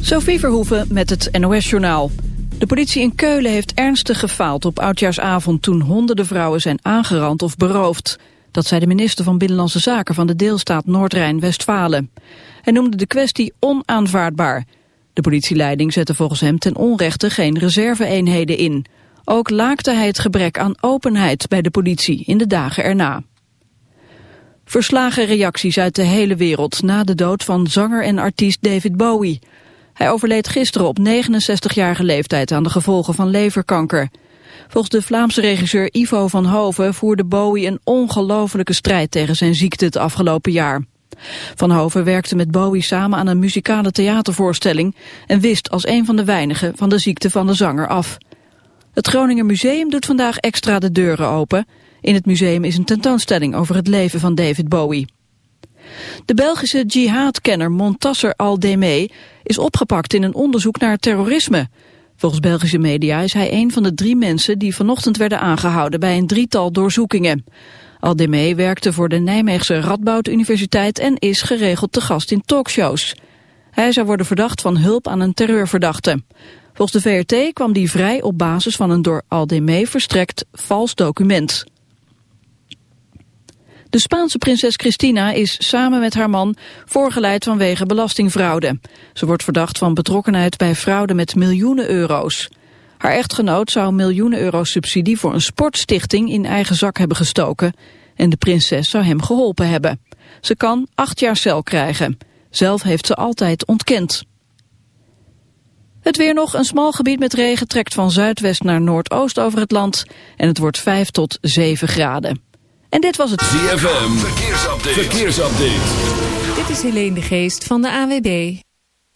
Sophie Verhoeven met het NOS-journaal. De politie in Keulen heeft ernstig gefaald op Oudjaarsavond... toen honderden vrouwen zijn aangerand of beroofd. Dat zei de minister van Binnenlandse Zaken van de deelstaat Noord-Rijn-Westfalen. Hij noemde de kwestie onaanvaardbaar. De politieleiding zette volgens hem ten onrechte geen reserve-eenheden in. Ook laakte hij het gebrek aan openheid bij de politie in de dagen erna. Verslagen reacties uit de hele wereld na de dood van zanger en artiest David Bowie... Hij overleed gisteren op 69-jarige leeftijd aan de gevolgen van leverkanker. Volgens de Vlaamse regisseur Ivo van Hoven voerde Bowie een ongelofelijke strijd tegen zijn ziekte het afgelopen jaar. Van Hoven werkte met Bowie samen aan een muzikale theatervoorstelling en wist als een van de weinigen van de ziekte van de zanger af. Het Groninger Museum doet vandaag extra de deuren open. In het museum is een tentoonstelling over het leven van David Bowie. De Belgische jihadkenner Montasser al-Demey is opgepakt in een onderzoek naar terrorisme. Volgens Belgische media is hij een van de drie mensen die vanochtend werden aangehouden bij een drietal doorzoekingen. Al-Demey werkte voor de Nijmeegse Radboud Universiteit en is geregeld te gast in talkshows. Hij zou worden verdacht van hulp aan een terreurverdachte. Volgens de VRT kwam die vrij op basis van een door Al-Demey verstrekt vals document. De Spaanse prinses Cristina is samen met haar man voorgeleid vanwege belastingfraude. Ze wordt verdacht van betrokkenheid bij fraude met miljoenen euro's. Haar echtgenoot zou miljoenen euro's subsidie voor een sportstichting in eigen zak hebben gestoken. En de prinses zou hem geholpen hebben. Ze kan acht jaar cel krijgen. Zelf heeft ze altijd ontkend. Het weer nog, een smal gebied met regen trekt van zuidwest naar noordoost over het land. En het wordt 5 tot 7 graden. En dit was het ZFM, verkeersupdate. verkeersupdate. Dit is Helene de Geest van de AWB.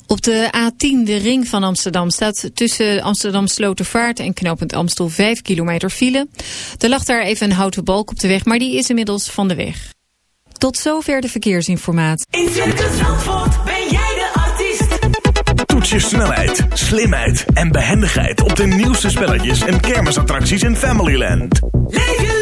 Op de A10, de ring van Amsterdam, staat tussen Amsterdam Slotervaart en knooppunt Amstel 5 kilometer file. Er lag daar even een houten balk op de weg, maar die is inmiddels van de weg. Tot zover de verkeersinformatie. In Circus Zandvoort ben jij de artiest. Toets je snelheid, slimheid en behendigheid op de nieuwste spelletjes en kermisattracties in Familyland. Leef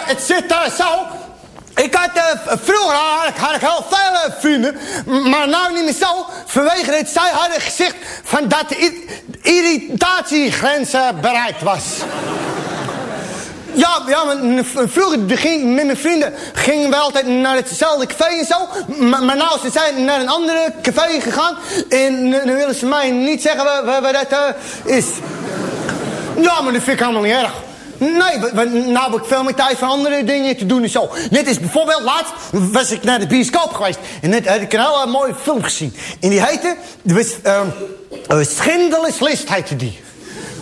het, zit eh, zo. Ik had, eh, vroeger had ik, heel veel eh, vrienden, maar nou niet meer zo. Vanwege het zij hadden gezegd van dat de irritatiegrens bereikt was. Ja, ja, vroeger ging, met mijn vrienden gingen we altijd naar hetzelfde café en zo. Maar, maar nou, ze zijn naar een andere café gegaan. En nu willen ze mij niet zeggen waar dat eh, is. Ja, maar dat vind ik helemaal niet erg. Nee, wa- wa- nou heb ik veel meer tijd voor andere dingen te doen en zo. Net is bijvoorbeeld laatst was ik naar de bioscoop geweest. En net had ik een hele mooie film gezien. En die heette, die was, List heette die.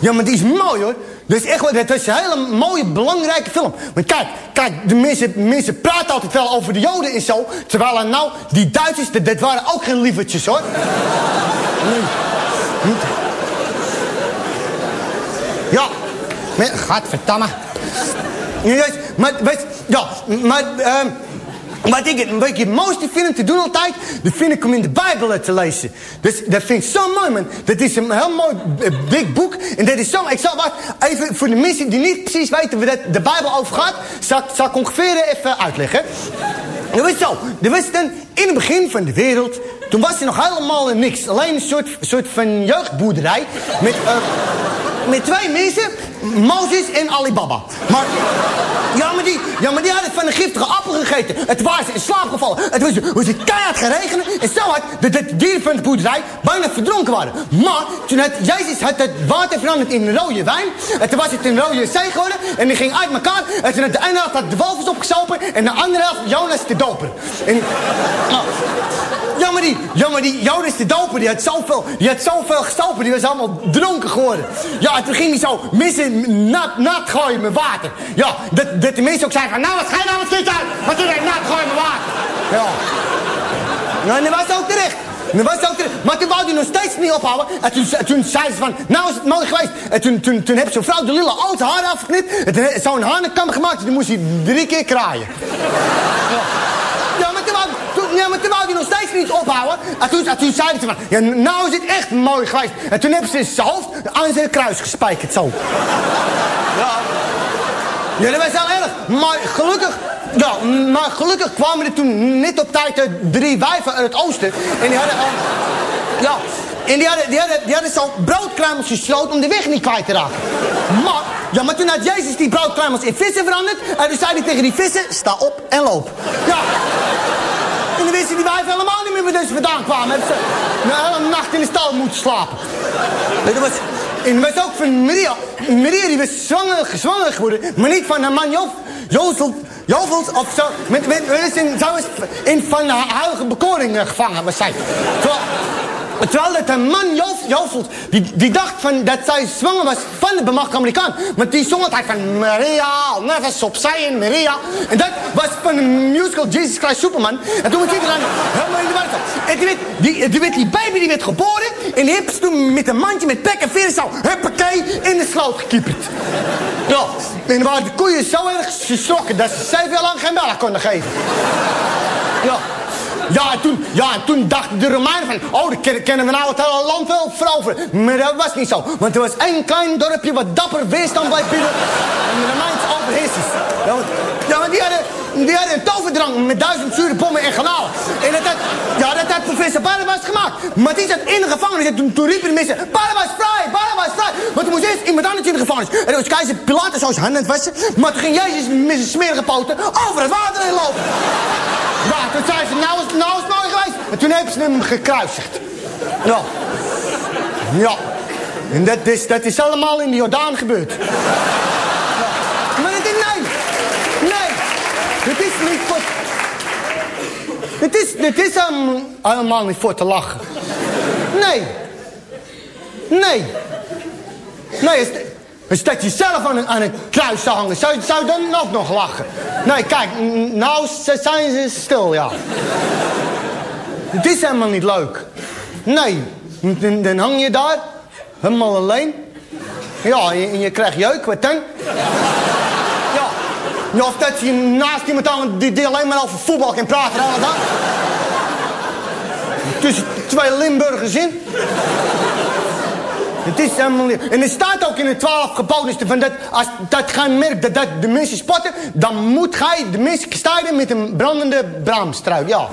Ja, maar die is mooi hoor. Is echt wel, dat is een hele mooie, belangrijke film. Maar kijk, kijk, de mensen, praten altijd wel over de Joden en zo. Terwijl er nou, die Duitsers, dat, waren ook geen lievertjes hoor. Ja, Ja, juist, maar, weet, ja, maar, ehm, Wat ik het, wat ik mooiste vind om te doen altijd, dat vind ik om in de Bijbel te lezen. Dus dat vind ik zo mooi, man. Dat is een heel mooi eh, dik boek. En dat is zo, ik zal wat, even voor de mensen die niet precies weten waar de Bijbel over gaat, zal, zal ik ongeveer even uitleggen. Dat was zo, er was dan in het begin van de wereld, toen was er nog helemaal niks. Alleen een soort, soort van jeugdboerderij met, eh, met twee mensen, Mozes en Alibaba. Maar, ja maar, die, ja, maar die hadden van een giftige appel gegeten. Het was in slaap gevallen. Het was, was het keihard geregenen. En zo had de, de dieren van de boerderij bijna verdronken waren. Maar toen had Jezus had het water veranderd in rode wijn. En toen was het een rode zee geworden. En die ging uit elkaar. En toen had de ene helft de walvis opgesopen. En de andere helft Jonas de doper. En, ja, maar die, ja, maar die Jonas de doper, die had zoveel, die had zoveel gestopen. Die was allemaal dronken geworden. Ja, en toen ging hij zo missen nat, nat gooien met water. Ja, dat, dat de mensen ook zeiden van, nou, wat ga je nou met dit uit? Wat doe je nat gooien met water? Ja. Nou, en dat was ook terecht. Was ook. Maar toen wou hij nog steeds niet ophouden. En toen, toen zei ze van, nou is het mooi geweest. En toen, toen, toen heeft zo'n vrouw de lille al zijn haar afgeknipt. En toen heeft zo'n hanenkam gemaakt. En toen moest hij drie keer kraaien. Ja. Maar toen wou, toen, ja, maar toen wou hij nog steeds niet ophouden. En toen, en toen zei ze van, ja, nou is het echt mooi geweest. En toen hebben ze zijn hoofd aan zijn kruis gespijkerd, zo. Ja. Ja, dat was heel erg. Maar gelukkig, ja, maar gelukkig kwamen er toen net op tijd de drie wijven uit het oosten. En die hadden al... Ja, en die hadden, die hadden, die hadden zo'n broodkruimels gesloten om de weg niet kwijt te raken. Maar, ja, maar toen had Jezus die broodkruimels in vissen veranderd. En toen zei hij tegen die vissen, sta op en loop. Ja. En dan wisten die wijven helemaal niet meer waar ze vandaan kwamen. Hebben ze een hele nacht in de stal moeten slapen. En dat was... En was ook van Maria. Maria die was zwanger, zwanger geworden. Maar niet van haar man Jof, Jozef, Jovels of zo. Met, met, met, in, zo in van de heilige bekoring gevangen was zij. Terwijl dat een man Jovels, die, die dacht van dat zij zwanger was van de bemachtigde Amerikaan. Maar die zong altijd van Maria, never opzij in Maria. En dat was van de musical Jesus Christ Superman. En toen was iedereen helemaal in de water. En die werd die, die, die baby die werd geboren. En die ze toen met een mandje met pek en veren zo, huppakee, in de sloot gekieperd. Ja, en dan waren de koeien zo erg geschrokken dat ze zeven jaar lang geen melk konden geven. Ja. Ja, en toen, ja, en toen dachten de Romeinen van... oh, dan kennen- we nou het hele land wel. Maar dat was niet zo. Want er was één klein dorpje wat dapper weerstand bleef bieden... en de Romeinse overheersers. Ja, want, ja, want die hadden, die hadden een toverdrang met duizend zure bommen en garnalen. En dat had, ja, dat had professor Barnabas gemaakt. Maar die zat in de gevangenis en toen, toen riepen de mensen... Barnabas vrij, Barnabas vrij. Want toen moest eerst iemand anders in de gevangenis. En dat was keizer Pilatus zoals handen wassen. Maar toen ging Jezus met zijn smerige poten over het water heen lopen. Ja, toen zei ze, nou is, nou is het mooi geweest. En toen hebben ze hem gekruisigd. Ja. Ja. En dat is, dat is allemaal in de Jordaan gebeurd. Maar het is, nee. Nee. Het is niet voor... Het is, het is helemaal, niet voor te lachen. Nee. Nee. Nee, is, is dat je zelf aan een, een kruis zou hangen. Zou, zou dan ook nog lachen? Nee, kijk, nou zijn ze stil, ja. Het is helemaal niet leuk. Nee, dan, hang je daar, helemaal alleen. Ja, en je, je krijgt jeuk, wat dan? Ja. of dat je naast iemand aan die, alleen maar over voetbal kan praten hele dag. Tussen twee Limburgers in. Het is helemaal niet... En er staat ook in de twaalf geboden van dat als dat gij merkt dat, dat de mensen spotten, dan moet gij de mensen stijden met een brandende braamstruik. Ja.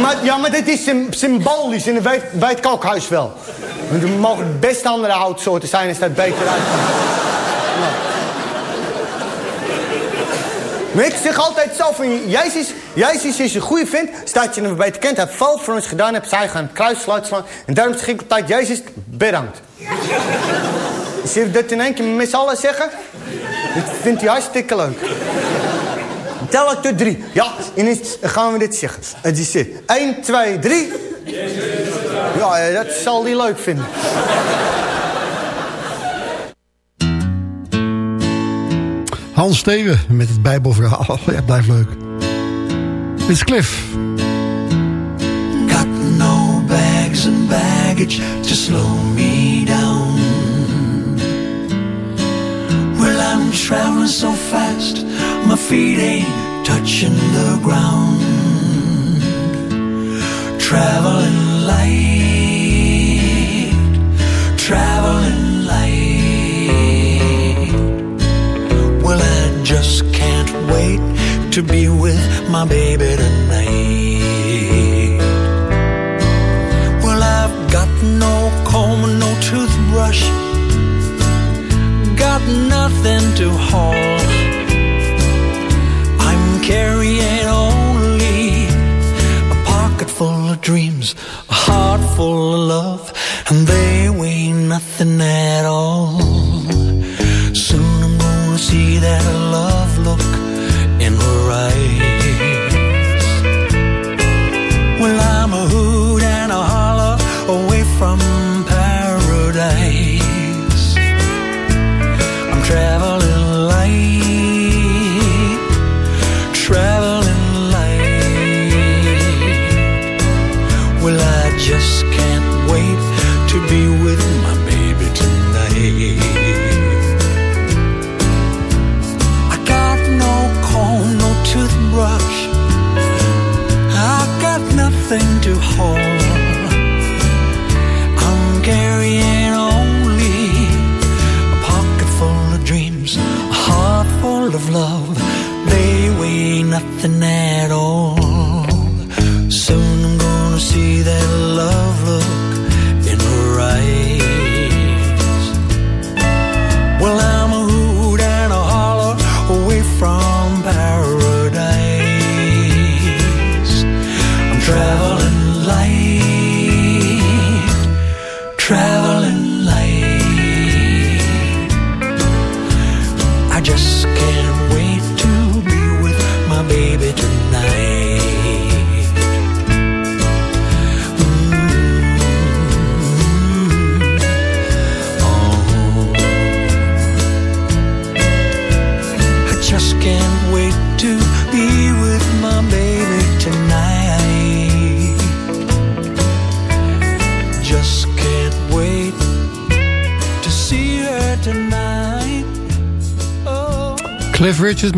maar, ja, maar dat is sym- symbolisch en dat weet, weet het kookhuis wel. Want er mogen best andere houtsoorten zijn als dat beter uit. Maar ik zeg altijd zo van, Jezus, Jezus is een goede vent. Staat je hem beter kent, hij heeft veel voor ons gedaan, heeft zij gaan kruis slaan. En daarom zeg ik altijd, Jezus, bedankt. Zie je dat in één keer met z'n allen zeggen? Dat vindt hij hartstikke leuk. Tel ik tot drie. Ja, en dan gaan we dit zeggen. Het is dit. 1, 2, 3. Ja, eh, dat zal hij leuk vinden. Hans Steven met het Bijbelverhaal. Ja, blijft leuk. Dit Cliff. Got no bags and baggage to slow me down. Well, I'm traveling so fast, my feet ain't touching the ground. Traveling light, traveling light. Just can't wait to be with my baby tonight. Well, I've got no comb, no toothbrush, got nothing to haul. I'm carrying only a pocket full of dreams, a heart full of love, and they weigh nothing at all. Soon I'm gonna see that walk nothing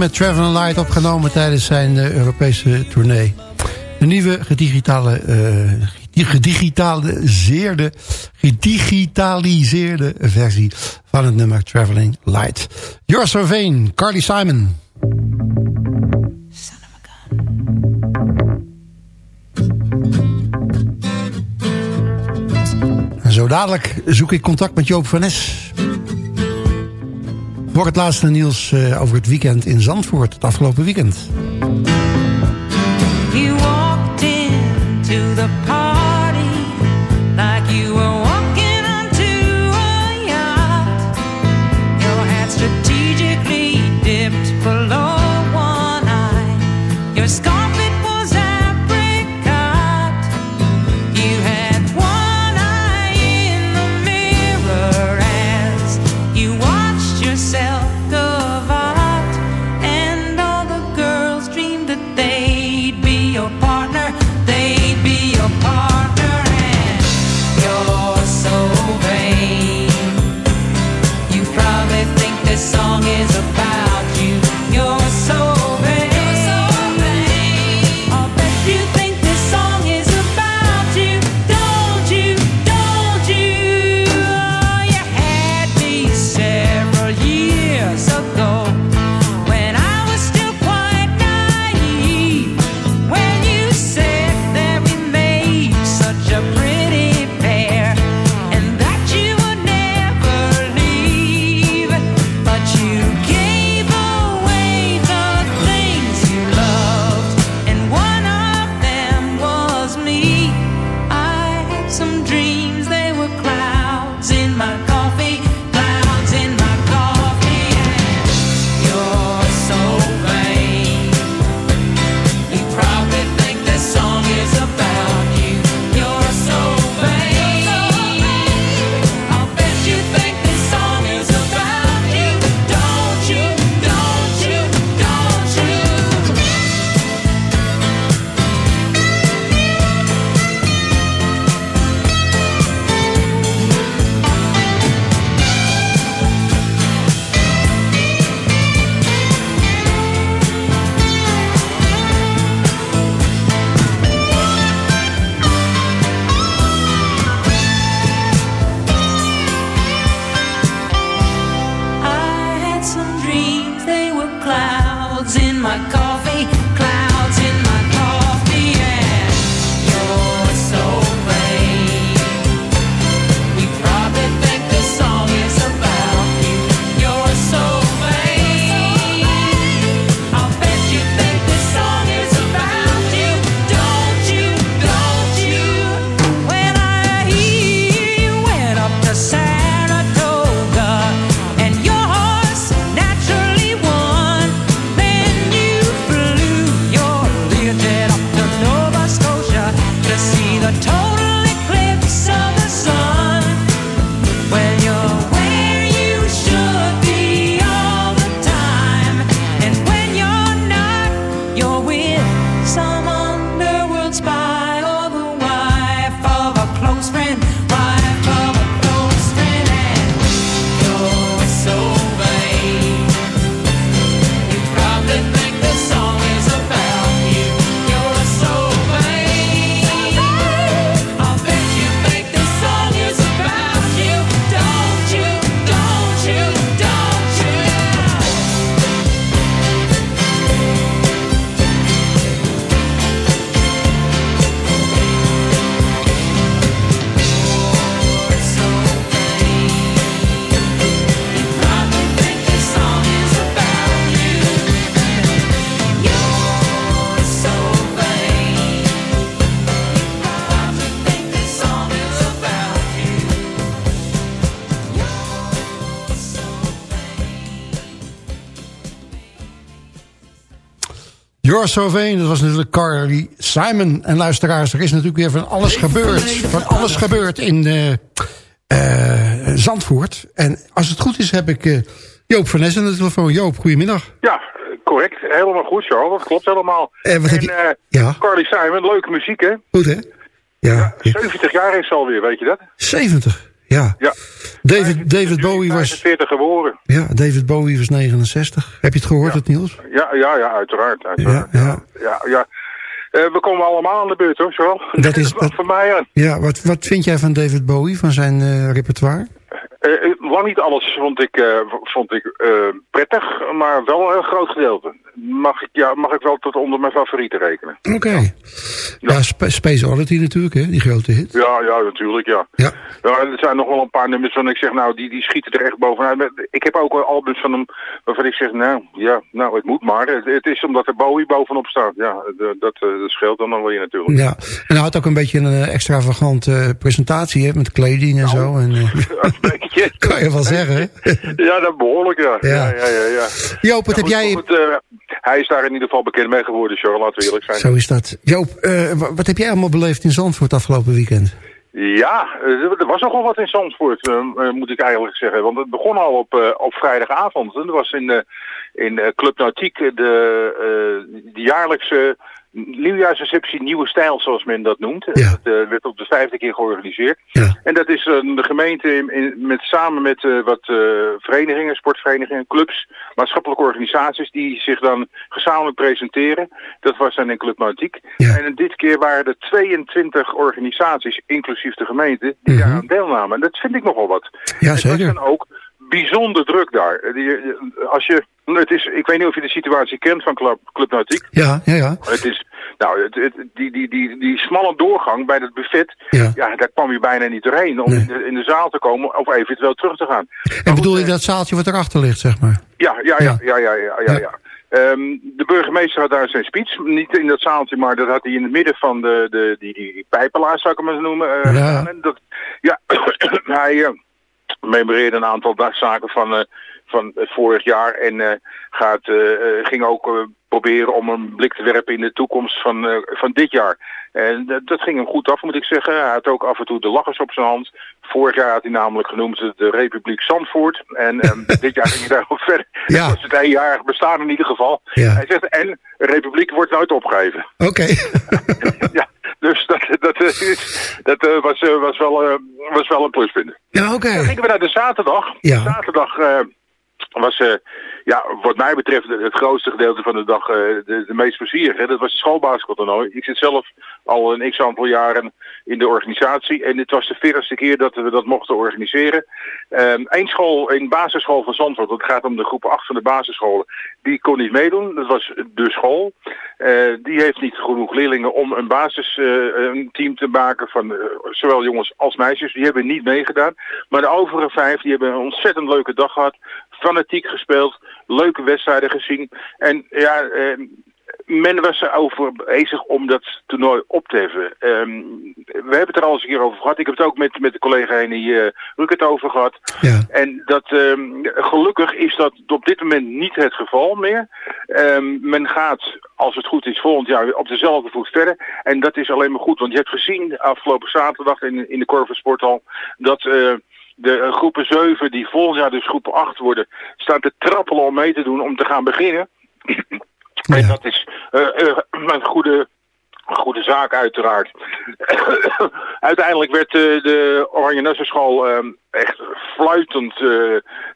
Met Traveling Light opgenomen tijdens zijn eh, Europese tournee. De nieuwe gedigitale, eh, gedigitaliseerde, gedigitaliseerde versie van het nummer Traveling Light. You're So Vain, Carly Simon. En zo dadelijk zoek ik contact met Joop van Nes. Voor het laatste nieuws eh, over het weekend in Zandvoort. Het afgelopen weekend. You're So Vain, dat was natuurlijk Carly Simon. En luisteraars, er is natuurlijk weer van alles gebeurd. Van alles gebeurd in eh, eh, Zandvoort. En als het goed is, heb ik eh, Joop van Ness aan de telefoon. Joop, goedemiddag. Ja, correct. Helemaal goed, Charles. Dat klopt helemaal. En wat heb je- eh, Ja. Carly Simon, leuke muziek, hè? Goed, hè? Ja, 70 jaar is ze alweer, weet je dat? 70. Ja. Ja. David, David Bowie was... 40 geboren. Ja, David Bowie was 69. Heb je het gehoord, het nieuws? Ja, ja, ja, uiteraard. uiteraard. Ja, ja. Ja. Eh, we komen allemaal aan de beurt, hoor, Charles. Dat is- Wat voor mij aan. Ja, wat, wat vind jij van David Bowie, van zijn eh, repertoire? Lang niet alles vond ik, eh, vond ik prettig, maar wel een groot gedeelte. Mag ik, ja, mag ik wel tot onder mijn favorieten rekenen. Oké. Ja, Sp- Space Oddity natuurlijk, hè, die grote hit. Ja, ja, natuurlijk, ja. Ja. Ja, er zijn nog wel een paar nummers van ik zeg, nou, die, die schieten er echt bovenuit. Ik heb ook albums van hem waarvan ik zeg, nou, ja, nou, het moet maar. Het, het is omdat er Bowie bovenop staat. Ja, dat, dat scheelt dan wel je natuurlijk. Ja, en hij had ook een beetje een extravagante presentatie, hè, met kleding en zo. En, beetje. kan je wel zeggen? Ja, dat behoorlijk, ja. Ja. Ja, ja, ja. Joop, wat heb goed, jij... goed, eh, hij is daar in ieder geval bekend mee geworden, Charles, laten we eerlijk zijn. Zo is dat. Joop, eh, wa- wat heb jij allemaal beleefd in Zandvoort afgelopen weekend? Ja, eh, er was nogal wat in Zandvoort, moet ik eigenlijk zeggen. Want het begon al op, op vrijdagavond. En er was in, in Club Nautiek de, de jaarlijkse nieuwjaarsreceptie Nieuwe Stijl, zoals men dat noemt. Ja. Dat eh, werd op de vijfde keer georganiseerd. Ja. En dat is eh, de gemeente in, in- met, samen met eh, wat verenigingen, sportverenigingen, clubs, maatschappelijke organisaties die zich dan gezamenlijk presenteren. Dat was dan in Club Nautiek. Ja. En dit keer waren er 22 organisaties, inclusief de gemeente, die Mhm. daaraan deelnamen. En dat vind ik nogal wat. Ja, zeker. was dan ook bijzonder druk daar. Als je, het is, ik weet niet of je de situatie kent van Club, Club Nautiek. Ja, ja, ja. Het is, nou, het, het- die, die, die, die smalle doorgang bij het buffet, Ja. ja, daar kwam je bijna niet doorheen om Nee. in, de, in de zaal te komen of eventueel terug te gaan. En bedoel je dat zaaltje wat erachter ligt, zeg maar? Ja, ja, ja, ja, ja, ja, ja. Ja. ja. Ehm, de burgemeester had daar zijn speech, niet in dat zaaltje, maar dat had hij in het midden van de, de, die, die pijpelaar, zou ik hem eens noemen. eh, Ja. En dat, ja, hij eh, memoreerde een aantal zaken van, eh, van het vorig jaar en eh, gaat, eh, eh, ging ook proberen om een blik te werpen in de toekomst van, van dit jaar. En dat, dat ging hem goed af, moet ik zeggen. Hij had ook af en toe de lachers op zijn hand. Vorig jaar had hij namelijk genoemd de Republiek Zandvoort. En ehm, dit jaar ging hij daar ook verder. Ja. Het was het eenjarig bestaan in ieder geval. Ja. Hij zegt, en Republiek wordt nooit opgegeven. Oké. ja, dus dat, dat, dat was, was, wel, was wel een pluspunt. ja, oké. Dan gingen we naar de zaterdag. Ja. Zaterdag was, eh, ja, wat mij betreft, het grootste gedeelte van de dag eh, de, meest plezierige. Dat was het schoolbasketbaltoernooi. Ik zit zelf al een x-aantal jaren in de organisatie. En dit was de veertigste keer dat we dat mochten organiseren. Eén school, een basisschool van Zandvoort, dat gaat om de groep 8 van de basisscholen, die kon niet meedoen. Dat was de school. Eh, die heeft niet genoeg leerlingen om een basisteam te maken van zowel jongens als meisjes. Die hebben niet meegedaan. Maar de overige vijf, die hebben een ontzettend leuke dag gehad. Fanatiek gespeeld, leuke wedstrijden gezien. En ja, eh, men was erover bezig om dat toernooi op te heffen. Ehm, we hebben het er al eens een keer over gehad. Ik heb het ook met, met de collega Henny uh, Rukert over gehad. Ja. En dat, ehm, gelukkig is dat op dit moment niet het geval meer. Ehm, men gaat, als het goed is, volgend jaar weer op dezelfde voet verder. En dat is alleen maar goed. Want je hebt gezien afgelopen zaterdag in, in de Corver Sporthal dat... uh, de uh, groepen 7, die volgend jaar dus groep 8 worden, staan te trappelen om mee te doen, om te gaan beginnen. Ja. En dat is uh, uh, een goede, goede zaak uiteraard. Uiteindelijk werd uh, de Oranje Nassenschool echt fluitend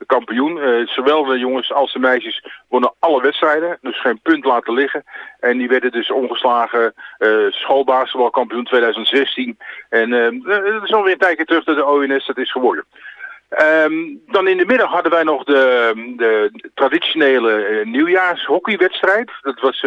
kampioen. zowel de jongens als de meisjes wonnen alle wedstrijden. Dus geen punt laten liggen. En die werden dus ongeslagen schoolbasketbalkampioen 2016. En het is alweer een tijdje terug dat de ONS dat is geworden. Um, dan in de middag hadden wij nog de, de traditionele nieuwjaarshockeywedstrijd. Dat was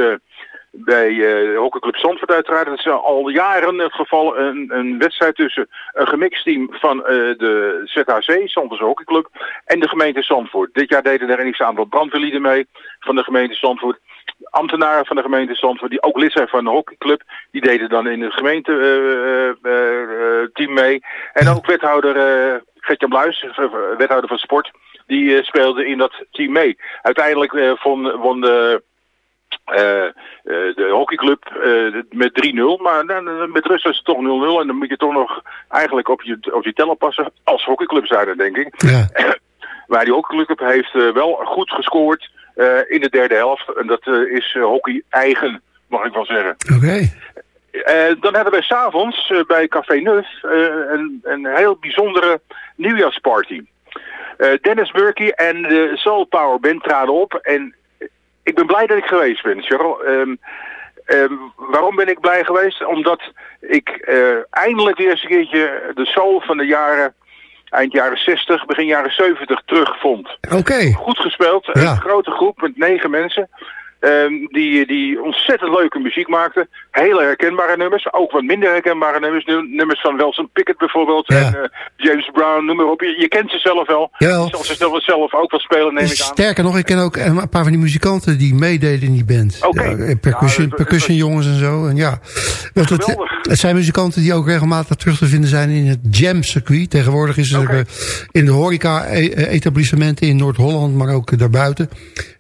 bij uh, hockeyclub Zandvoort uiteraard. Dat is al jaren het geval een, een wedstrijd tussen een gemixt team van de ZHC, Zandvoortse hockeyclub, en de gemeente Zandvoort. Dit jaar deden er een aantal brandweerlieden mee van de gemeente Zandvoort. Ambtenaren van de gemeente Zandvoort, die ook lid zijn van de hockeyclub, die deden dan in het gemeente team mee. En ook wethouder Gertjan Bluis, wethouder van sport, die uh, speelde in dat team mee. Uiteindelijk uh, won, won de, eh, eh, de hockeyclub eh, met 3-0. Maar dan, met rust is het toch 0-0. En dan moet je toch nog eigenlijk op je, op je teller passen. Als hockeyclub zijn, denk ik. Ja. Maar die hockeyclub heeft wel goed gescoord in de derde helft. En dat is hockey eigen, mag ik wel zeggen. Oké. Dan hadden wij s'avonds bij Café eh, een, een heel bijzondere nieuwjaarsparty. Dennis Burkey en de Soul Power Band traden op. En ik ben blij dat ik geweest ben, Cheryl. Ehm, ehm, waarom ben ik blij geweest? Omdat ik eh, eindelijk weer eens een keertje de soul van de jaren... eind jaren 60, begin jaren 70 terugvond. Oké. Goed gespeeld. Ja. Een grote groep met negen mensen. Ehm, die, die ontzettend leuke muziek maakten. Hele herkenbare nummers. Ook wat minder herkenbare nummers. Nu- Nummers van Wilson Pickett bijvoorbeeld. Ja. En eh, James Brown, noem maar op. Je, je kent ze zelf wel. Jawel. Je zal ze zelf, zelf ook wel spelen, neem ik aan. Sterker nog, ik ken ook een paar van die muzikanten die meededen in die band. Oké. Ja, eh, percussion, Ja, en zo. En ja. Want het, het zijn muzikanten die ook regelmatig terug te vinden zijn in het jam circuit. Tegenwoordig is er eh, in de horeca e- eh, etablissementen in Noord-Holland, maar ook eh, daarbuiten.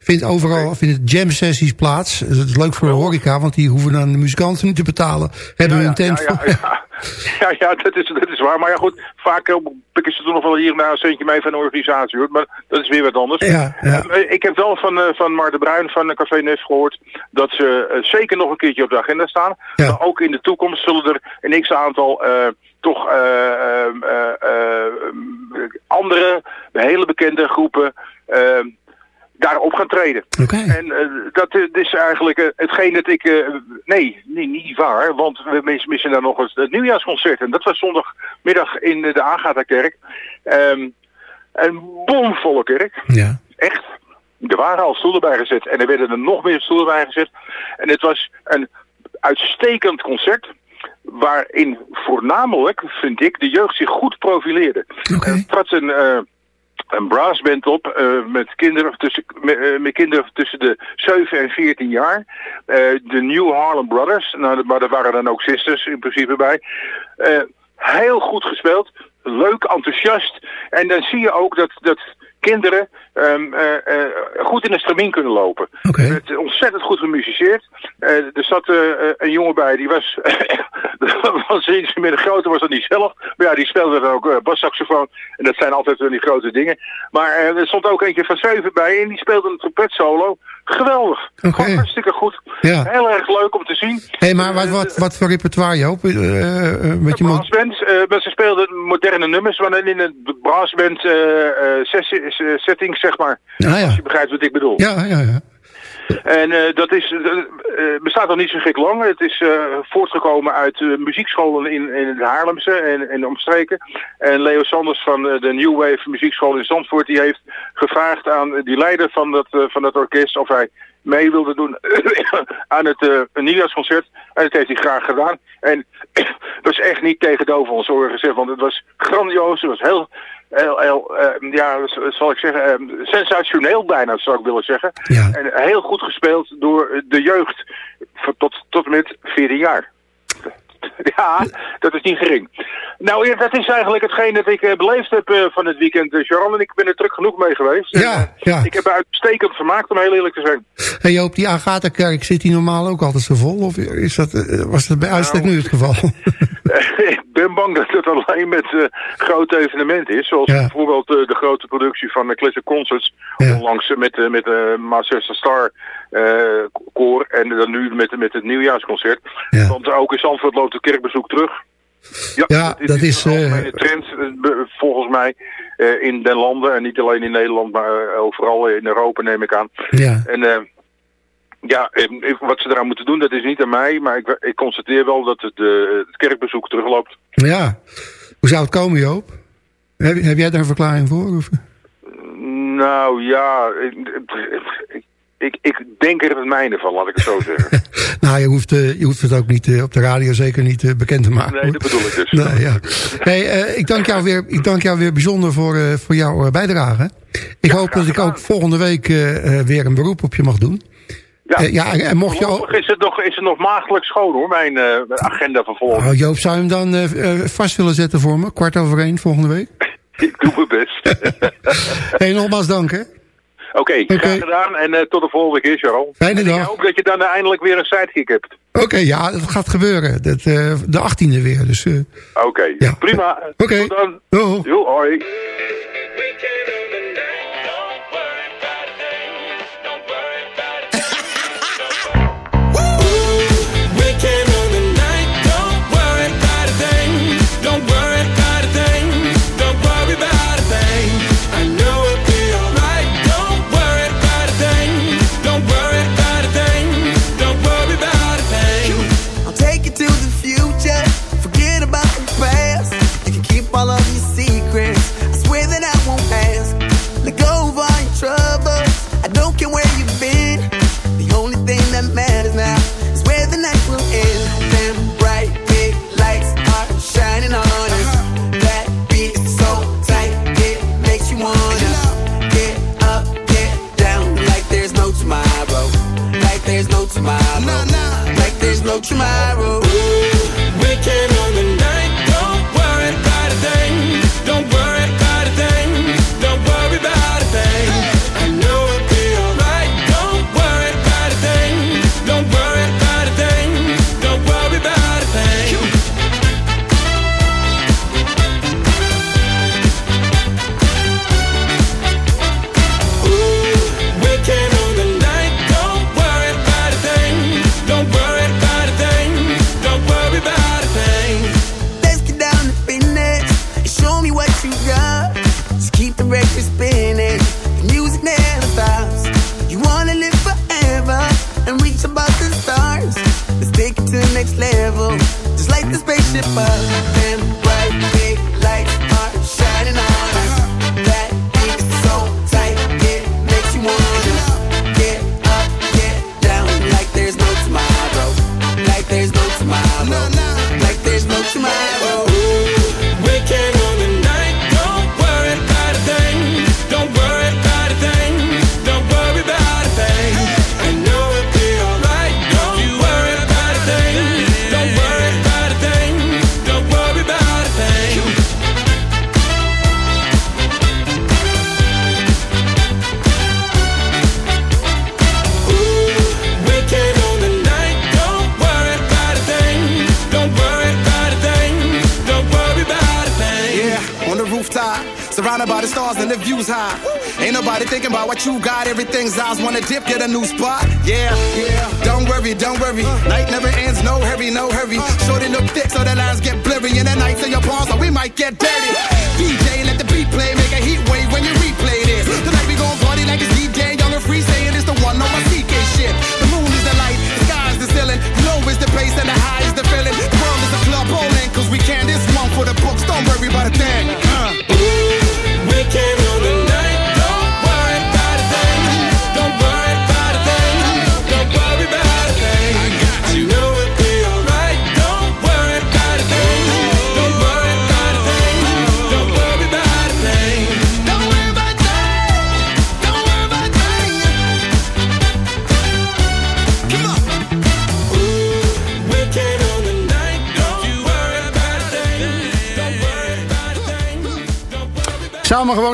Vindt overal vinden jam sessies plaats. Dat is leuk voor de horeca, want die hoeven dan de muzikanten niet te betalen. Hebben Ja, hun ja, tent ja, ja, ja. Ja, ja, dat is, dat is waar. Maar ja, goed, vaak eh, pikken ze er nog wel hier en daar een centje mee van een organisatie, hoor. Maar dat is weer wat anders. Ja, ja. Eh, Ik heb wel van, eh, van Mar de Bruin van eh, Café Nef gehoord dat ze eh, zeker nog een keertje op de agenda staan. Ja. Maar ook in de toekomst zullen er een x-aantal eh, toch eh, eh, eh, eh, andere, hele bekende groepen eh, daarop gaan treden. Oké. En eh, dat eh, is eigenlijk eh, hetgeen dat ik... eh, nee, niet, waar, want we mis- missen dan nog eens het nieuwjaarsconcert. En dat was zondagmiddag in de Agatha-kerk. Ehm, een bomvolle kerk. Ja. Echt. Er waren al stoelen bij gezet en er werden er nog meer stoelen bij gezet. En het was een uitstekend concert. Waarin voornamelijk, vind ik, de jeugd zich goed profileerde. Oké. Er trad een, een brassband op eh, met, kinderen tussen, met, eh, kinderen tussen de 7 en 14 jaar. Eh, de New Harlem Brothers, nou, maar er waren dan ook sisters in principe bij. Heel goed gespeeld, leuk, enthousiast. En dan zie je ook dat, dat kinderen ehm, eh, eh, goed in de stramien kunnen lopen. Er werd ontzettend goed gemusiceerd. Eh, er zat eh, eh, een jongen bij, die was, was iets minder groter was dan die zelf. Maar ja, die speelde dan ook bassaxofoon. En dat zijn altijd wel die grote dingen. Maar er stond ook eentje van zeven bij en die speelde een trompet solo. Geweldig. Oké. Hartstikke goed. Ja. Heel erg leuk om te zien. Hé, maar wat, wat, wat voor repertoire, Joop? Eh, eh, met je brassband, eh, maar ze speelden moderne nummers, maar in een brassband eh, eh, eh, setting, zeg maar. Ah, ja. Als je begrijpt wat ik bedoel. Ja, ja, ja. En eh, dat is, eh, eh, bestaat nog niet zo gek lang. Het is voortgekomen uit muziekscholen in, in het Haarlemse en, en omstreken. En Leo Sanders van de New Wave muziekschool in Zandvoort... die heeft gevraagd aan die leider van dat, van dat orkest... of hij mee wilde doen aan het uh, nieuwjaarsconcert. En dat heeft hij graag gedaan. En dat was echt niet tegen ons oren gezegd... want het was grandioos, het was heel... Heel, heel eh, ja, zal ik zeggen, eh, sensationeel bijna, zou ik willen zeggen. Ja. En heel goed gespeeld door de jeugd tot, tot en met 14 jaar. Ja, dat is niet gering. Nou, dat is eigenlijk hetgeen dat ik eh, beleefd heb eh, van het weekend, uh, Sharon. En ik ben er druk genoeg mee geweest. Ja, eh, ja. Ik heb er uitstekend vermaakt, om heel eerlijk te zijn. Hey Joop, die Agatha-kerk, zit die normaal ook altijd zo vol? Of is dat, eh, was dat bij uitstek Nou, nu het geval? ik ben bang dat het alleen met eh, grote evenementen is. Zoals Ja. bijvoorbeeld eh, de grote productie van de Classic Concerts. Ja. Onlangs eh, met, eh, met de Manchester Star eh, koor. En dan nu met, met het nieuwjaarsconcert. Ja. Want ook in Zandvoort loopt het kerkbezoek terug. Ja, dit dat is, een eh, trend eh, volgens mij eh, in den landen. En niet alleen in Nederland, maar eh, overal in Europa neem ik aan. ja. En eh, ja, eh, wat ze eraan moeten doen, dat is niet aan mij. Maar ik, ik constateer wel dat het, eh, het kerkbezoek terugloopt. ja. Hoe zou het komen, Joop? Heb, heb jij daar een verklaring voor? Of? Nou ja, ik, ik, ik, denk er het mijne van, laat ik het zo zeggen. Nou, je hoeft, eh, je hoeft het ook niet eh, op de radio zeker niet bekend te maken. Nee, dat bedoel ik dus. Nee, ja. hey, ik, dank jou weer, ik dank jou weer bijzonder voor, voor jouw bijdrage. Ik hoop dat ik ook volgende week weer een beroep op je mag doen. Ja, Eh, ja, en- mocht je ook... Voorlopig is het nog, is het nog maagdelijk schoon hoor, mijn eh, agenda van volgende. Oh, Joop, zou je hem dan eh, vast willen zetten voor me? Kwart over één volgende week? Ik doe mijn best. hey, nogmaals dank hè. Oké, graag gedaan en eh, tot de volgende keer, Charles. Fijne En dag. Ik hoop dat je dan eindelijk weer een sidekick hebt. Oké, ja, dat gaat gebeuren. Dat, eh, de 18e weer. Dus, eh, Oké, prima. Oké. Tot dan. Jo, hoi. Tomorrow.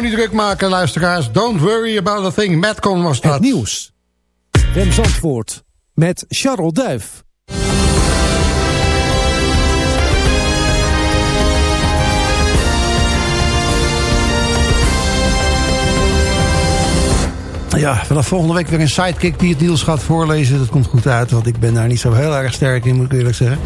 Niet druk maken, luisteraars. Don't worry about a thing. Madcon was dat. Het nieuws. Wem Zandvoort. Met Charles Duif. Ja, vanaf volgende week weer een sidekick die het nieuws gaat voorlezen. Dat komt goed uit, want ik ben daar niet zo heel erg sterk in, moet ik eerlijk zeggen.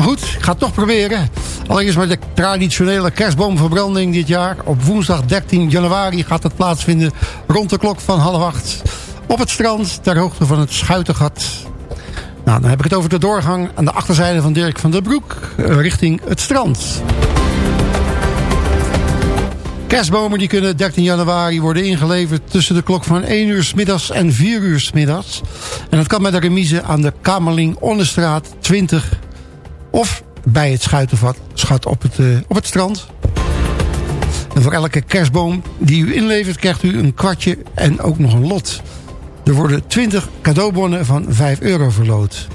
Goed, ik ga het toch proberen. Allereerst met de traditionele kerstboomverbranding dit jaar. Op woensdag 13 januari gaat het plaatsvinden rond de klok van half acht. Op het strand, ter hoogte van het Schuitengat. Nou, dan heb ik het over de doorgang aan de achterzijde van Dirk van der Broek... eh, richting het strand. Kerstbomen die kunnen 13 januari worden ingeleverd... tussen de klok van 1 uur 's middags en 4 uur 's middags. En dat kan met een remise aan de Kamerling Onnestraat 20... of bij het Schuitenvat schat op het, eh, op het strand. En voor elke kerstboom die u inlevert... krijgt u een kwartje en ook nog een lot. Er worden 20 cadeaubonnen van 5 euro verloot.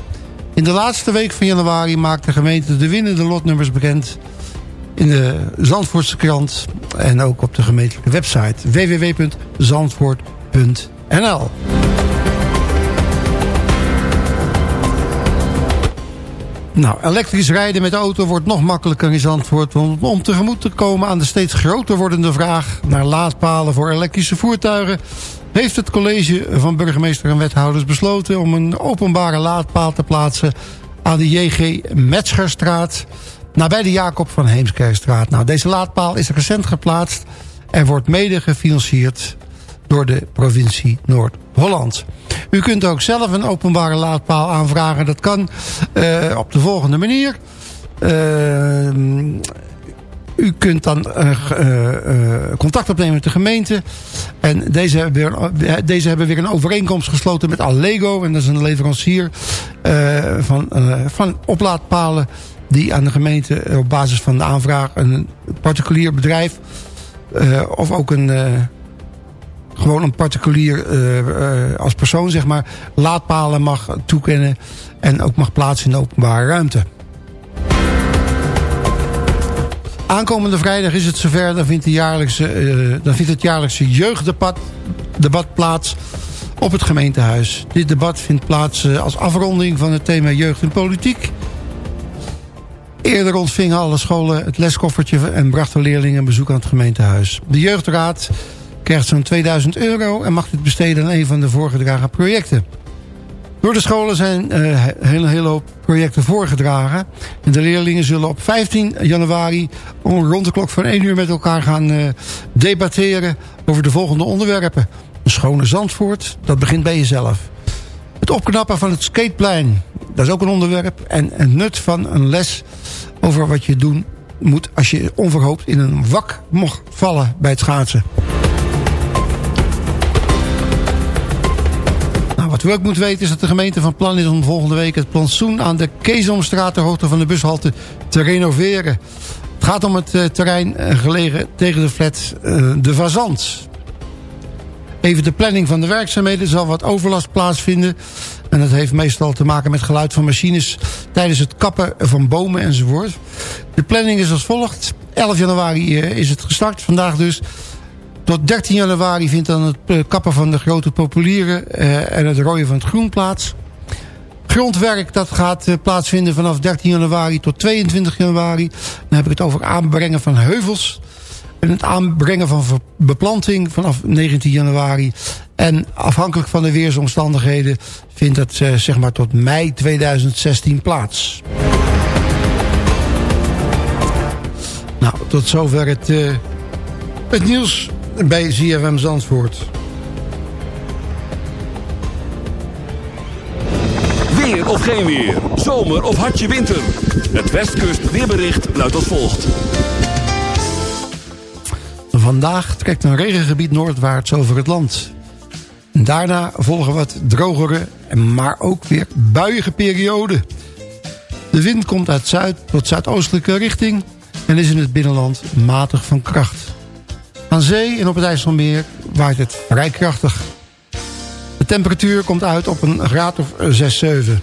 In de laatste week van januari maakt de gemeente de winnende lotnummers bekend... in de Zandvoortse krant en ook op de gemeentelijke website www.zandvoort.nl. Nou, elektrisch rijden met auto wordt nog makkelijker in Zandvoort... om, tegemoet te komen aan de steeds groter wordende vraag... naar laadpalen voor elektrische voertuigen... heeft het college van burgemeester en wethouders besloten... om een openbare laadpaal te plaatsen aan de J.G. Metzgerstraat... nabij de Jacob van Heemskerkstraat. Nou, deze laadpaal is recent geplaatst... en wordt mede gefinancierd door de provincie Noord-Holland. U kunt ook zelf een openbare laadpaal aanvragen. Dat kan uh, op de volgende manier. Uh, u kunt dan uh, contact opnemen met de gemeente. En deze hebben, weer, deze hebben weer een overeenkomst gesloten met Allego. En dat is een leverancier van, van oplaadpalen die aan de gemeente op basis van de aanvraag een particulier bedrijf of ook een, gewoon een particulier uh, als persoon zeg maar, laadpalen mag toekennen en ook mag plaatsen in de openbare ruimte. Aankomende vrijdag is het zover, dan vindt, de jaarlijkse, uh, dan vindt het jaarlijkse jeugddebat debat plaats op het gemeentehuis. Dit debat vindt plaats als afronding van het thema jeugd en politiek. Eerder ontvingen alle scholen het leskoffertje en brachten leerlingen een bezoek aan het gemeentehuis. De jeugdraad krijgt zo'n 2000 euro en mag dit besteden aan een van de voorgedragen projecten. Door de scholen zijn uh, een hele hoop projecten voorgedragen. En de leerlingen zullen op 15 januari rond de klok van 1 uur met elkaar gaan uh, debatteren over de volgende onderwerpen. Een schone Zandvoort, dat begint bij jezelf. Het opknappen van het skateplein, dat is ook een onderwerp. En het nut van een les over wat je doen moet als je onverhoopt in een wak mocht vallen bij het schaatsen. Wat u ook moet weten is dat de gemeente van plan is om volgende week het plantsoen aan de Keesomstraat ter hoogte van de bushalte te renoveren. Het gaat om het uh, terrein uh, gelegen tegen de flat uh, De Vazant. Even de planning van de werkzaamheden. Er zal wat overlast plaatsvinden. En dat heeft meestal te maken met geluid van machines... tijdens het kappen van bomen enzovoort. De planning is als volgt. 11 januari is het gestart, vandaag dus. Tot 13 januari vindt dan het eh, kappen van de grote populieren uh, en het rooien van het groen plaats. Grondwerk dat gaat uh, plaatsvinden vanaf 13 januari tot 22 januari. Dan heb ik het over aanbrengen van heuvels. En het aanbrengen van beplanting vanaf 19 januari. En afhankelijk van de weersomstandigheden vindt dat zeg maar tot mei 2016 plaats. Nou, tot zover het, het nieuws bij ZFM Zandvoort. Weer of geen weer, zomer of hartje winter. Het Westkust weerbericht luidt als volgt. Vandaag trekt een regengebied noordwaarts over het land. Daarna volgen wat drogere, maar ook weer buiige perioden. De wind komt uit zuid tot zuidoostelijke richting... en is in het binnenland matig van kracht. Aan zee en op het IJsselmeer waait het vrij krachtig. De temperatuur komt uit op een graad of 6, 7.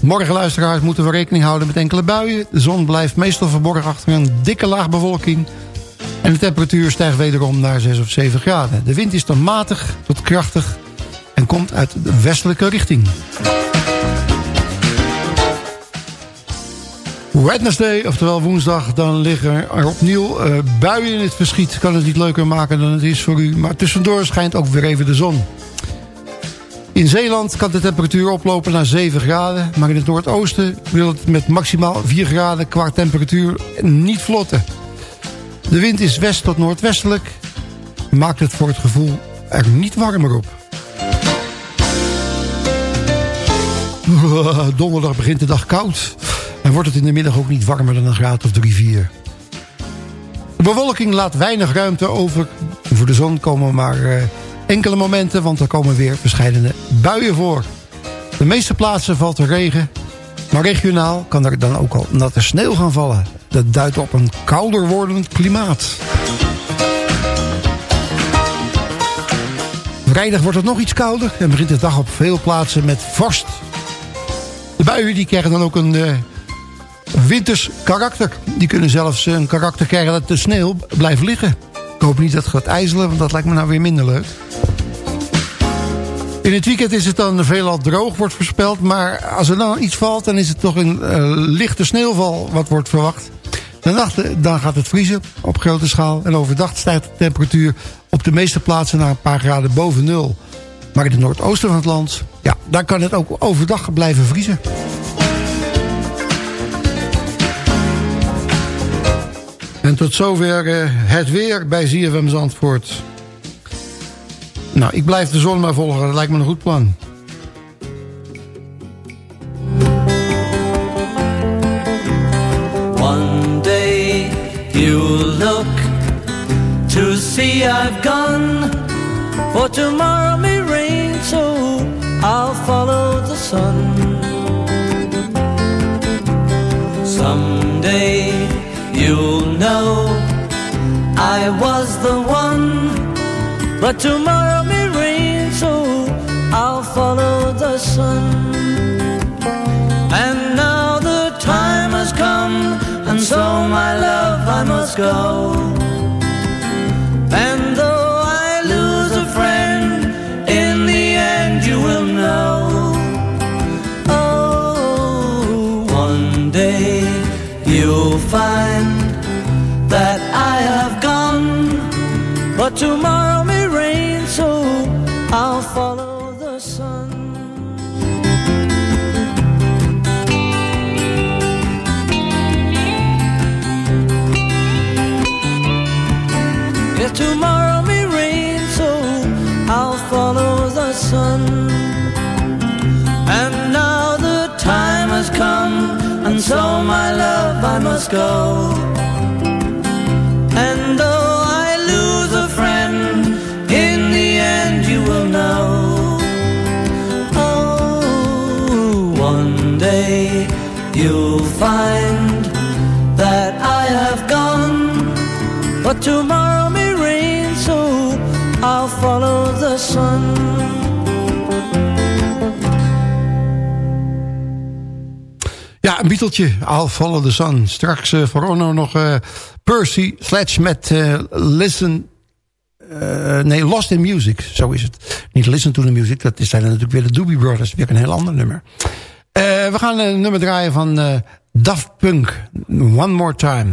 Morgen luisteraars moeten we rekening houden met enkele buien. De zon blijft meestal verborgen achter een dikke laag bewolking. En de temperatuur stijgt wederom naar 6 of 7 graden. De wind is dan matig tot krachtig en komt uit de westelijke richting. Wednesday, oftewel woensdag, dan liggen er opnieuw uh, buien in het verschiet. Kan het niet leuker maken dan het is voor u. Maar tussendoor schijnt ook weer even de zon. In Zeeland kan de temperatuur oplopen naar 7 graden. Maar in het noordoosten wil het met maximaal 4 graden qua temperatuur niet vlotten. De wind is west tot noordwestelijk. Maakt het voor het gevoel er niet warmer op. Donderdag begint de dag koud. En wordt het in de middag ook niet warmer dan een graad of 3, 4. De bewolking laat weinig ruimte over. Voor de zon komen maar uh, enkele momenten, want er komen weer verschillende buien voor. De meeste plaatsen valt er regen, maar regionaal kan er dan ook al natte sneeuw gaan vallen. Dat duidt op een kouder wordend klimaat. Vrijdag wordt het nog iets kouder en begint de dag op veel plaatsen met vorst. De buien die krijgen dan ook een... Uh, winters karakter. Die kunnen zelfs een karakter krijgen dat de sneeuw blijft liggen. Ik hoop niet dat het gaat ijzelen, want dat lijkt me nou weer minder leuk. In het weekend is het dan veelal droog, wordt voorspeld. Maar als er dan iets valt, dan is het toch een eh, lichte sneeuwval wat wordt verwacht. De nacht, eh, dan gaat het vriezen op grote schaal. En overdag stijgt de temperatuur op de meeste plaatsen naar een paar graden boven nul. Maar in het noordoosten van het land, ja, daar kan het ook overdag blijven vriezen. En tot zover eh, het weer bij ZFM Zandvoort. Nou, ik blijf de zon maar volgen. Dat lijkt me een goed plan. One day you'll look to see I've gone, for tomorrow may rain, so I'll follow the sun. Tomorrow may rain, so I'll follow the sun. And now the time has come, and so my love I must go. Follow the sun. If tomorrow may rain, so I'll follow the sun. And now the time has come, and so my love I must go. Tomorrow may rain, so I'll follow the sun. Ja, een Beatletje. I'll follow the sun. Straks eh, voor Onno nog eh, Percy Sledge met eh, Listen... nee, Lost in Music. Zo is het. Niet Listen to the Music. Dat zijn natuurlijk weer de Doobie Brothers. Weer een heel ander nummer. We gaan een nummer draaien van Daft Punk. One More Time.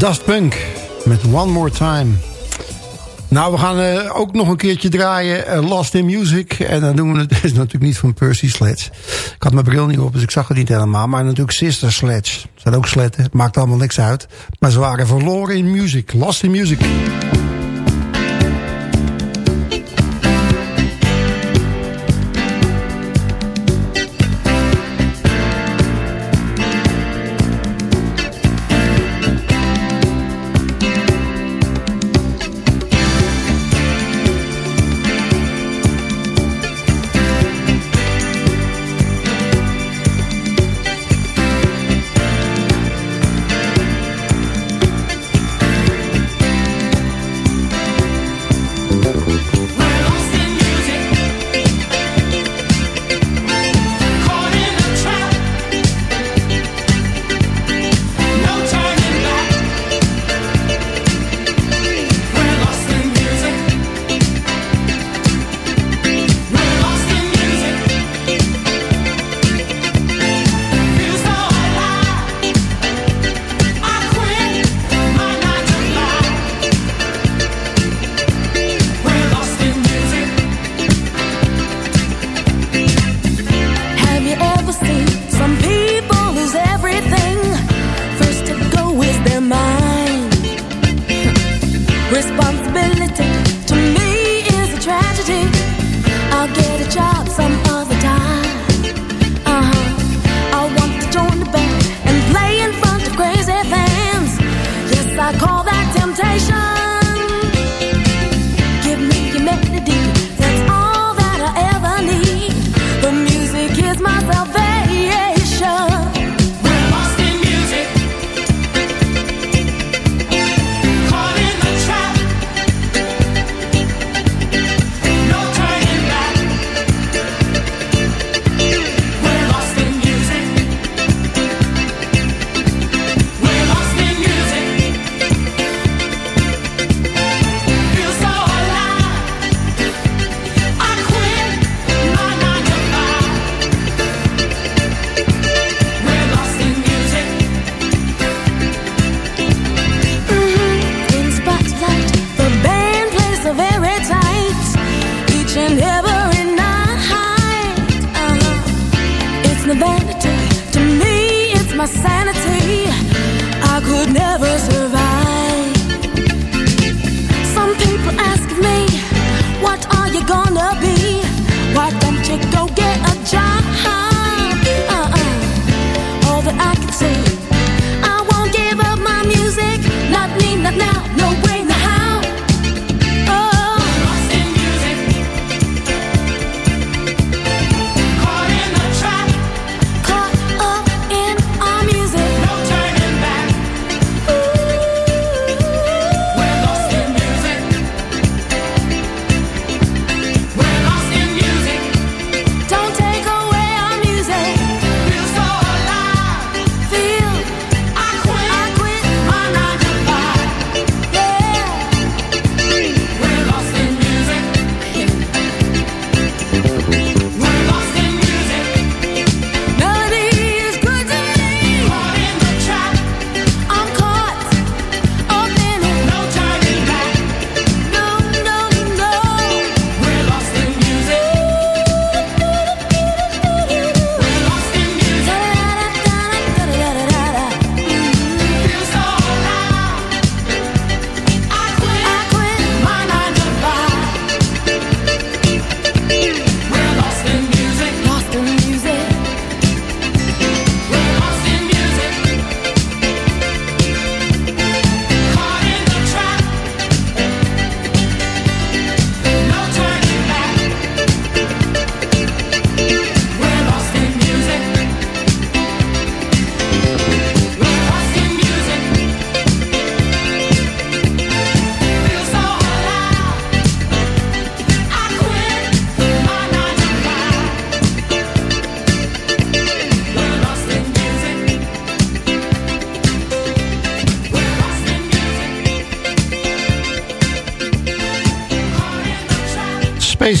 Daft Punk met One More Time. Nou, we gaan uh, ook nog een keertje draaien. Uh, Lost in Music. En dan doen we het. Is natuurlijk niet van Percy Sledge. Ik had mijn bril niet op, dus ik zag het niet helemaal. Maar natuurlijk Sister Sledge. Zijn ook sletten. Het maakt allemaal niks uit. Maar ze waren verloren in music. Lost in Music.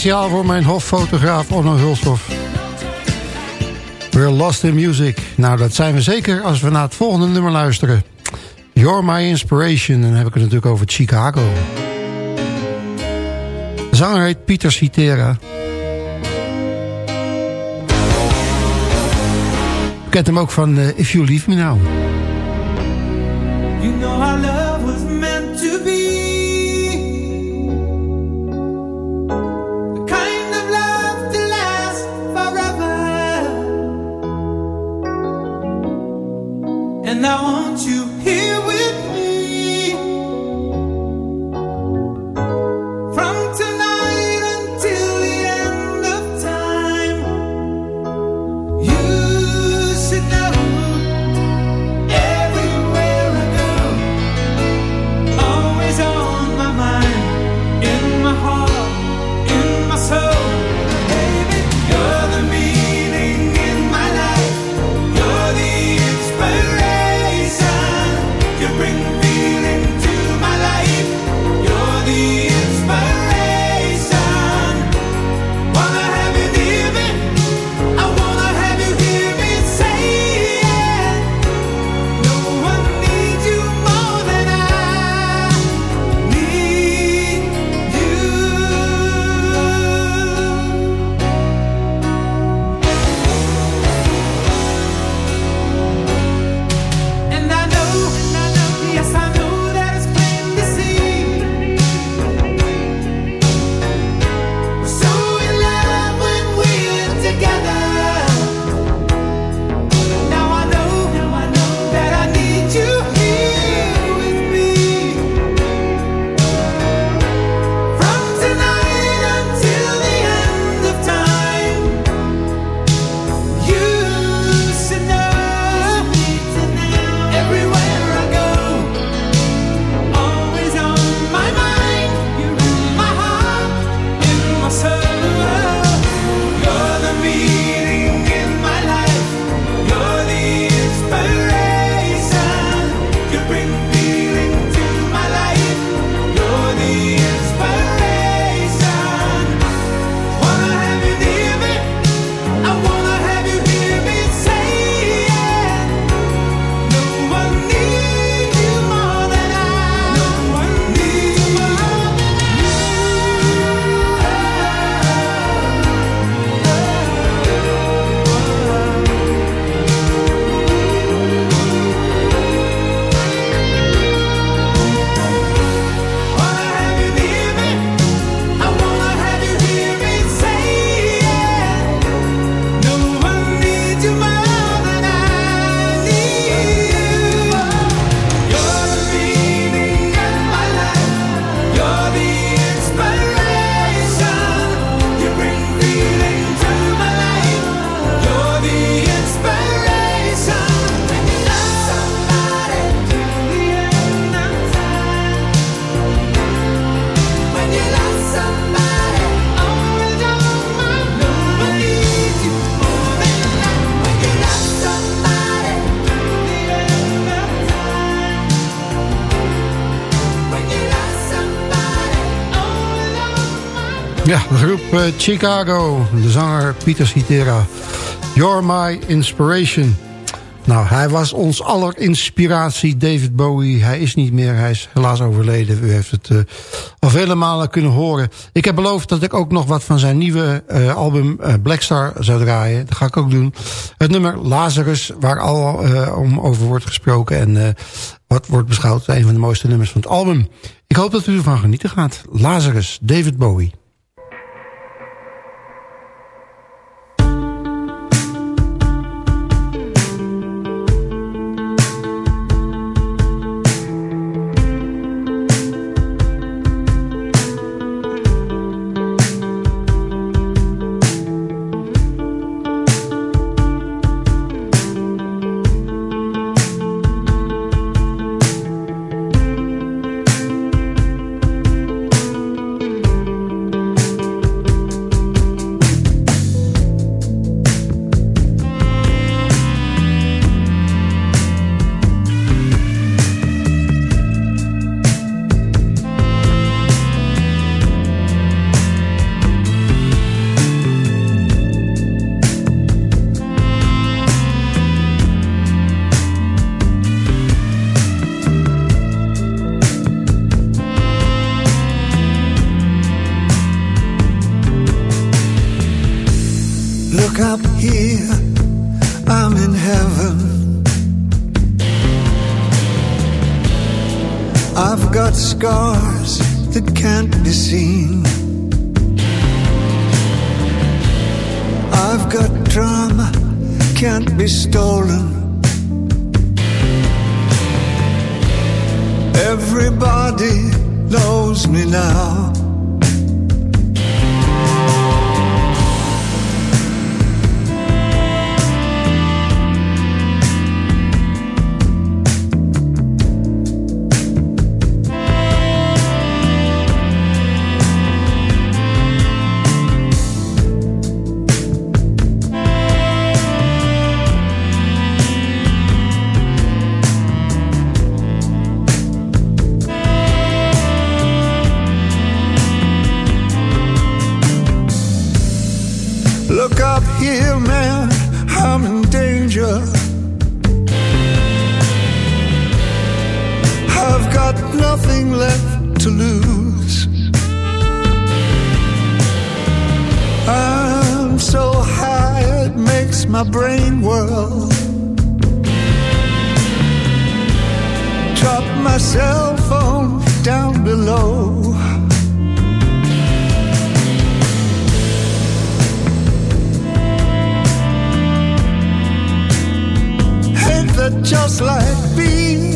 Speciaal voor mijn hoffotograaf Onno Hulshoff. We're lost in music. Nou, dat zijn we zeker als we naar het volgende nummer luisteren. You're My Inspiration. En dan heb ik het natuurlijk over Chicago. De zanger heet Pieter Citera. Je kent hem ook van uh, If You Leave Me Now. Eh, Chicago. De zanger Pieter Citera. You're my inspiration. Nou, hij was ons aller inspiratie, David Bowie. Hij is niet meer, hij is helaas overleden. U heeft het eh, al vele malen kunnen horen. Ik heb beloofd dat ik ook nog wat van zijn nieuwe eh, album eh, Blackstar zou draaien. Dat ga ik ook doen. Het nummer Lazarus, waar al om over wordt gesproken. En wat wordt beschouwd als een van de mooiste nummers van het album. Ik hoop dat u ervan genieten gaat. Lazarus, David Bowie. Look up here, man, I'm in danger. I've got nothing left to lose. I'm so high, it makes my brain whirl. Drop my cell phone down below. That just like me?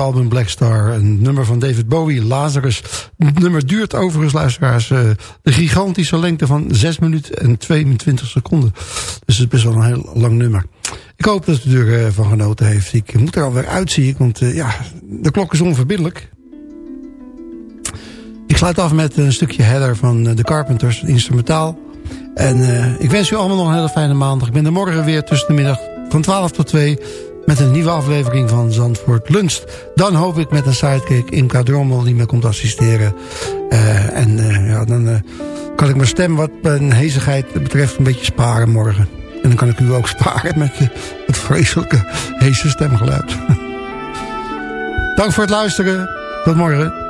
Album Black Star. Een nummer van David Bowie, Lazarus. Het nummer duurt overigens, luisteraars, uh, de gigantische lengte van 6 minuten en 22 seconden. Dus het is best wel een heel lang nummer. Ik hoop dat u ervan uh, genoten heeft. Ik moet er alweer uit, zie ik, want uh, ja, de klok is onverbiddelijk. Ik sluit af met een stukje header van The Carpenters, instrumentaal. En ik wens u allemaal nog een hele fijne maandag. Ik ben er morgen weer tussen de middag van 12 tot 2 met een nieuwe aflevering van Zandvoort Lunst. Dan hoop ik met een sidekick Imka Drommel die me komt assisteren. Uh, en uh, ja, dan uh, kan ik mijn stem wat mijn hezigheid betreft een beetje sparen morgen. En dan kan ik u ook sparen met het vreselijke heese stemgeluid. Dank voor het luisteren. Tot morgen.